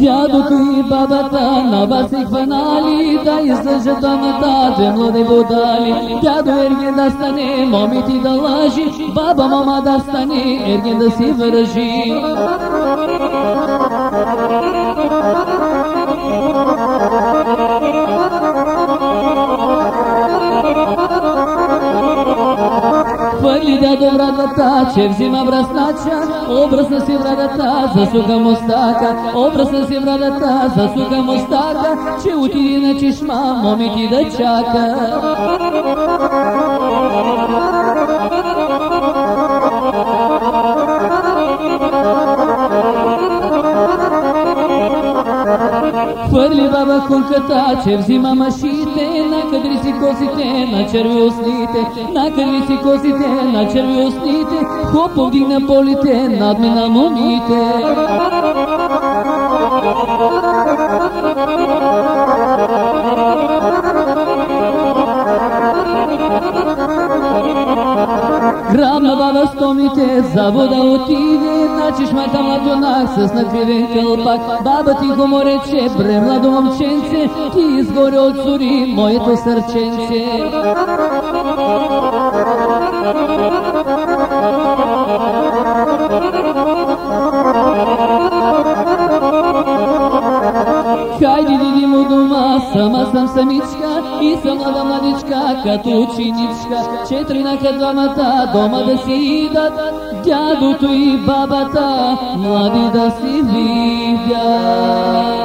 и бабата на вас и хванали да излъжат двамата, две млади будали. Дядо Ерген да стане, моми ти да лажи, Хвърли дядо да вратата, че взима браснача, обръсна си вратата, засука мустака, обръсна си вратата, засука мустака, че отиди на чешма, моми ти да чака. Хвърли баба кулката, че взима машите, накъдри си косите, начерви устните, накъдри си косите, начерви устните, хоп повдигна полите, надмина момите. На стомите, за вода отиде, на чешмата младонак с накривен кълпак. Баба ти го му рече, бре младо момченце, ти изгоре от зори моето сърченце. Хајди диди у дома, сама сам самичка и сам млада младичка, като ученичка. Четиринака двамата дома да си идат, дядото и бабата, млади да си видят.